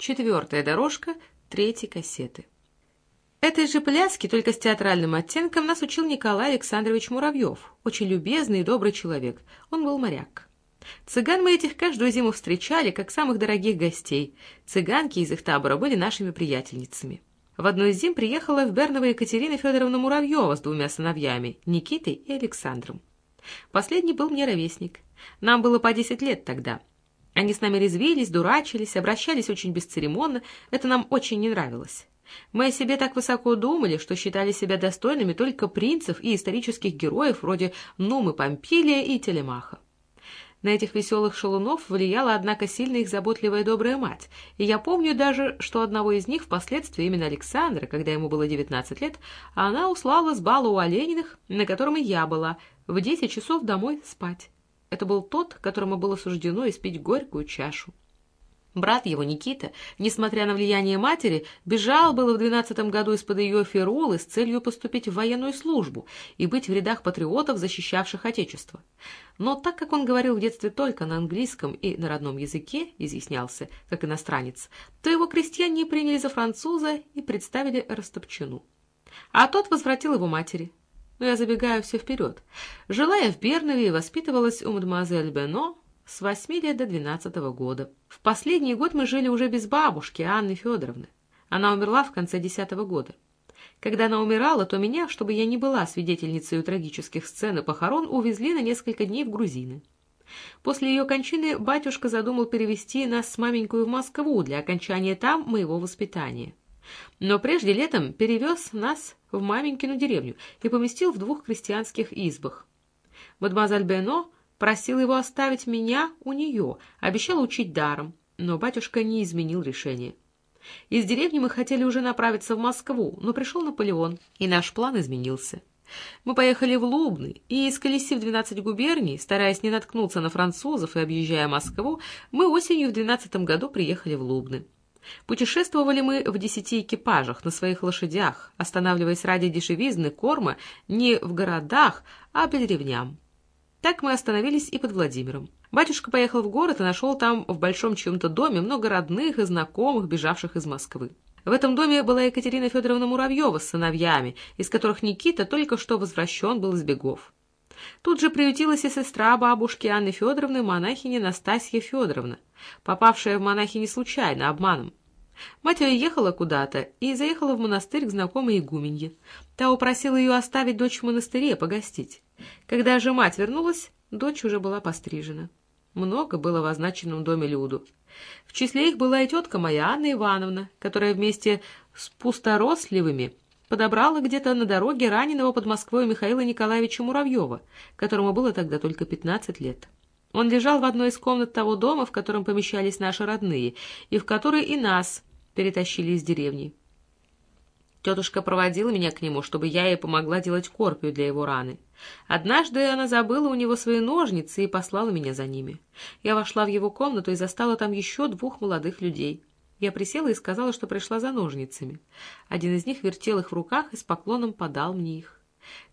Четвертая дорожка третьей кассеты. Этой же пляски, только с театральным оттенком, нас учил Николай Александрович Муравьев, очень любезный и добрый человек. Он был моряк. Цыган мы этих каждую зиму встречали, как самых дорогих гостей. Цыганки из их табора были нашими приятельницами. В одну из зим приехала в Берново Екатерина Федоровна Муравьева с двумя сыновьями, Никитой и Александром. Последний был мне ровесник. Нам было по десять лет тогда. Они с нами резвились, дурачились, обращались очень бесцеремонно. Это нам очень не нравилось. Мы о себе так высоко думали, что считали себя достойными только принцев и исторических героев вроде Нумы Помпилия и Телемаха. На этих веселых шалунов влияла, однако, сильно их заботливая добрая мать, и я помню даже, что одного из них впоследствии, именно Александра, когда ему было 19 лет, она услала с бала у Олениных, на котором и я была, в 10 часов домой спать. Это был тот, которому было суждено испить горькую чашу. Брат его, Никита, несмотря на влияние матери, бежал было в двенадцатом году из-под ее ферулы с целью поступить в военную службу и быть в рядах патриотов, защищавших Отечество. Но так как он говорил в детстве только на английском и на родном языке, изъяснялся, как иностранец, то его крестьяне приняли за француза и представили Растопчину. А тот возвратил его матери. Но я забегаю все вперед. Жила я в Бернове и воспитывалась у мадемуазель Бено, с восьми лет до двенадцатого года. В последний год мы жили уже без бабушки, Анны Федоровны. Она умерла в конце десятого года. Когда она умирала, то меня, чтобы я не была свидетельницей трагических сцен и похорон, увезли на несколько дней в грузины. После ее кончины батюшка задумал перевести нас с маменькой в Москву для окончания там моего воспитания. Но прежде летом перевез нас в маменькину деревню и поместил в двух крестьянских избах. Мадемуазель Бено Просил его оставить меня у нее, обещал учить даром, но батюшка не изменил решение. Из деревни мы хотели уже направиться в Москву, но пришел Наполеон, и наш план изменился. Мы поехали в Лубны, и, исколесив двенадцать губерний, стараясь не наткнуться на французов и объезжая Москву, мы осенью в двенадцатом году приехали в Лубны. Путешествовали мы в десяти экипажах на своих лошадях, останавливаясь ради дешевизны корма не в городах, а по деревням. Так мы остановились и под Владимиром. Батюшка поехал в город и нашел там в большом чьем-то доме много родных и знакомых, бежавших из Москвы. В этом доме была Екатерина Федоровна Муравьева с сыновьями, из которых Никита только что возвращен был из бегов. Тут же приютилась и сестра бабушки Анны Федоровны, монахиня Настасья Федоровна, попавшая в монахи не случайно, обманом. Мать ее ехала куда-то и заехала в монастырь к знакомой игуменье. Та упросила ее оставить дочь в монастыре погостить. Когда же мать вернулась, дочь уже была пострижена. Много было в означенном доме люду. В числе их была и тетка моя, Анна Ивановна, которая вместе с пусторосливыми подобрала где-то на дороге раненого под Москвой Михаила Николаевича Муравьева, которому было тогда только пятнадцать лет. Он лежал в одной из комнат того дома, в котором помещались наши родные, и в который и нас перетащили из деревни. Тетушка проводила меня к нему, чтобы я ей помогла делать корпию для его раны. Однажды она забыла у него свои ножницы и послала меня за ними. Я вошла в его комнату и застала там еще двух молодых людей. Я присела и сказала, что пришла за ножницами. Один из них вертел их в руках и с поклоном подал мне их.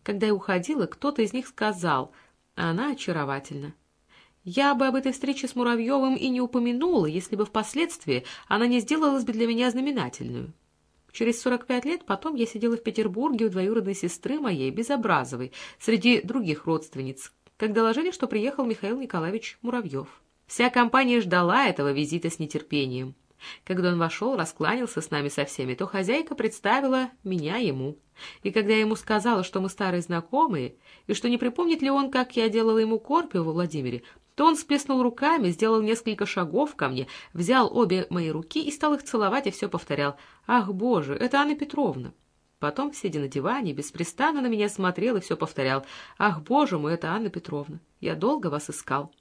Когда я уходила, кто-то из них сказал, а она очаровательна. Я бы об этой встрече с Муравьевым и не упомянула, если бы впоследствии она не сделалась бы для меня знаменательную. Через сорок пять лет потом я сидела в Петербурге у двоюродной сестры моей, Безобразовой, среди других родственниц, как доложили, что приехал Михаил Николаевич Муравьев. Вся компания ждала этого визита с нетерпением. Когда он вошел, раскланялся с нами со всеми, то хозяйка представила меня ему. И когда я ему сказала, что мы старые знакомые, и что не припомнит ли он, как я делала ему корпию во Владимире, то он сплеснул руками, сделал несколько шагов ко мне, взял обе мои руки и стал их целовать, и все повторял. «Ах, Боже, это Анна Петровна!» Потом, сидя на диване, беспрестанно на меня смотрел и все повторял. «Ах, Боже мой, это Анна Петровна! Я долго вас искал!»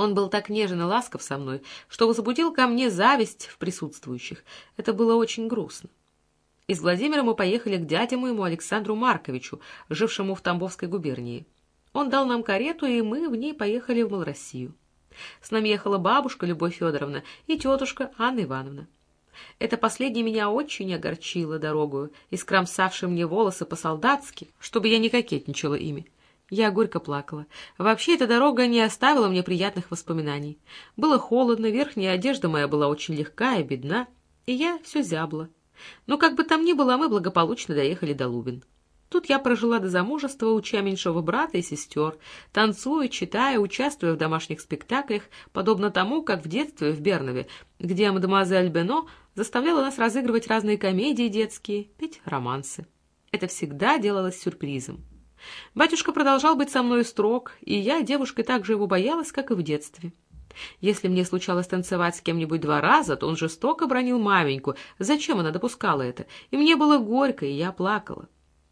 Он был так нежен и ласков со мной, что возбудил ко мне зависть в присутствующих. Это было очень грустно. Из Владимира мы поехали к дяде моему Александру Марковичу, жившему в Тамбовской губернии. Он дал нам карету, и мы в ней поехали в Малороссию. С нами ехала бабушка Любовь Федоровна и тетушка Анна Ивановна. Это последнее меня очень огорчило дорогою, искромсавши мне волосы по-солдатски, чтобы я не кокетничала ими. Я горько плакала. Вообще, эта дорога не оставила мне приятных воспоминаний. Было холодно, верхняя одежда моя была очень легка и бедна, и я все зябла. Но как бы там ни было, мы благополучно доехали до Лубин. Тут я прожила до замужества, уча меньшего брата и сестер, танцуя, читая, участвуя в домашних спектаклях, подобно тому, как в детстве в Бернове, где мадемуазель Бено заставляла нас разыгрывать разные комедии детские, петь романсы. Это всегда делалось сюрпризом. Батюшка продолжал быть со мной строг, и я девушкой так же его боялась, как и в детстве. Если мне случалось танцевать с кем-нибудь два раза, то он жестоко бронил маменьку, зачем она допускала это, и мне было горько, и я плакала.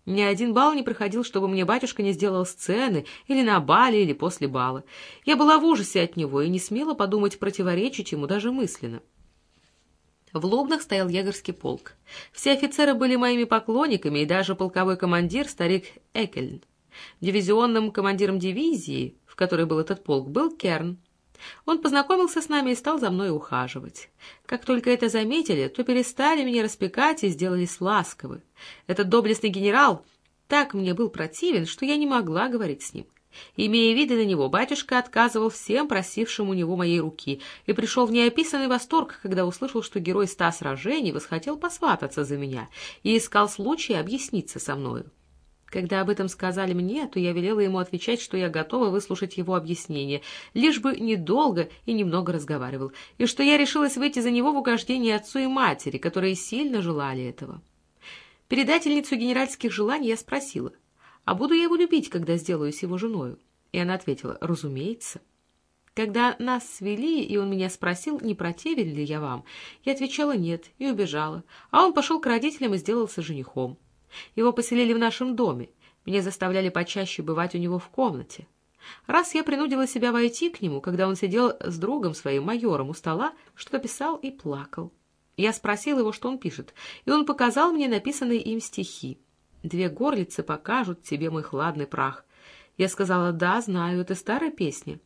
Ни один бал не проходил, чтобы мне батюшка не сделал сцены, или на бале, или после бала. Я была в ужасе от него и не смела подумать противоречить ему даже мысленно. В Лобнах стоял егерский полк. Все офицеры были моими поклонниками, и даже полковой командир, старик Экельн. Дивизионным командиром дивизии, в которой был этот полк, был Керн. Он познакомился с нами и стал за мной ухаживать. Как только это заметили, то перестали меня распекать и сделались ласковы. Этот доблестный генерал так мне был противен, что я не могла говорить с ним. Имея виды на него, батюшка отказывал всем просившим у него моей руки и пришел в неописанный восторг, когда услышал, что герой ста сражений восхотел посвататься за меня и искал случай объясниться со мною. Когда об этом сказали мне, то я велела ему отвечать, что я готова выслушать его объяснение, лишь бы недолго и немного разговаривал, и что я решилась выйти за него в угождение отцу и матери, которые сильно желали этого. Передательницу генеральских желаний я спросила — а буду я его любить, когда сделаюсь его женою? И она ответила, разумеется. Когда нас свели, и он меня спросил, не противен ли я вам, я отвечала нет и убежала, а он пошел к родителям и сделался женихом. Его поселили в нашем доме, меня заставляли почаще бывать у него в комнате. Раз я принудила себя войти к нему, когда он сидел с другом своим майором у стола, что-то писал и плакал. Я спросила его, что он пишет, и он показал мне написанные им стихи. Две горлицы покажут тебе мой хладный прах. Я сказала, да, знаю, это старая песня.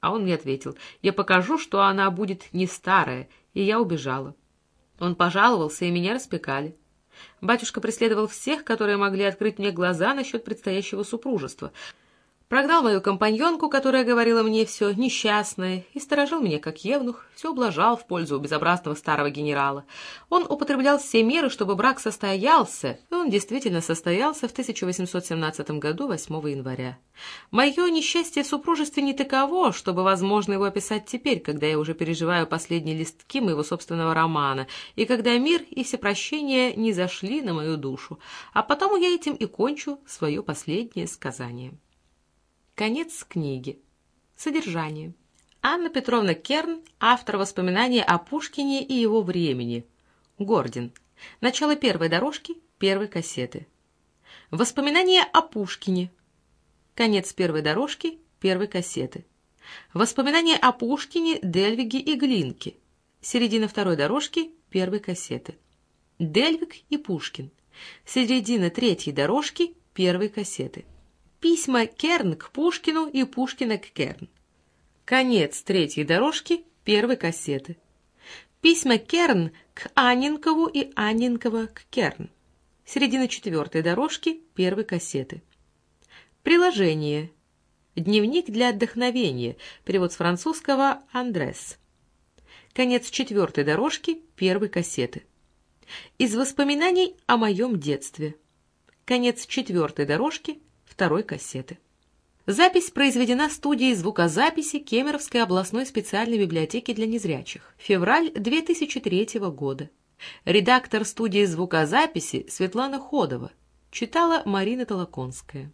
А он мне ответил, я покажу, что она будет не старая, и я убежала. Он пожаловался, и меня распекали. Батюшка преследовал всех, которые могли открыть мне глаза насчет предстоящего супружества — Прогнал мою компаньонку, которая говорила мне все несчастное, и сторожил меня как евнух, все облажал в пользу безобразного старого генерала. Он употреблял все меры, чтобы брак состоялся, и он действительно состоялся в 1817 году, 8 января. Мое несчастье в супружестве не таково, чтобы возможно его описать теперь, когда я уже переживаю последние листки моего собственного романа, и когда мир и все прощения не зашли на мою душу, а потому я этим и кончу свое последнее сказание. Конец книги. Содержание. Анна Петровна Керн, автор воспоминаний о Пушкине и его времени. Гордин. Начало первой дорожки, первой кассеты. Воспоминания о Пушкине. Конец первой дорожки, первой кассеты. Воспоминания о Пушкине, Дельвиге и Глинке. Середина второй дорожки, первой кассеты. Дельвиг и Пушкин. Середина третьей дорожки, первой кассеты. Письма Керн к Пушкину и Пушкина к Керн. Конец третьей дорожки первой кассеты. Письма Керн к Анненкову и Анненкова к Керн. Середина четвертой дорожки первой кассеты. Приложение. Дневник для отдохновения. Перевод с французского «Андрес». Конец четвертой дорожки первой кассеты. Из воспоминаний о моем детстве. Конец четвертой дорожки второй кассеты. Запись произведена студией звукозаписи Кемеровской областной специальной библиотеки для незрячих. Февраль 2003 года. Редактор студии звукозаписи Светлана Ходова. Читала Марина Толоконская.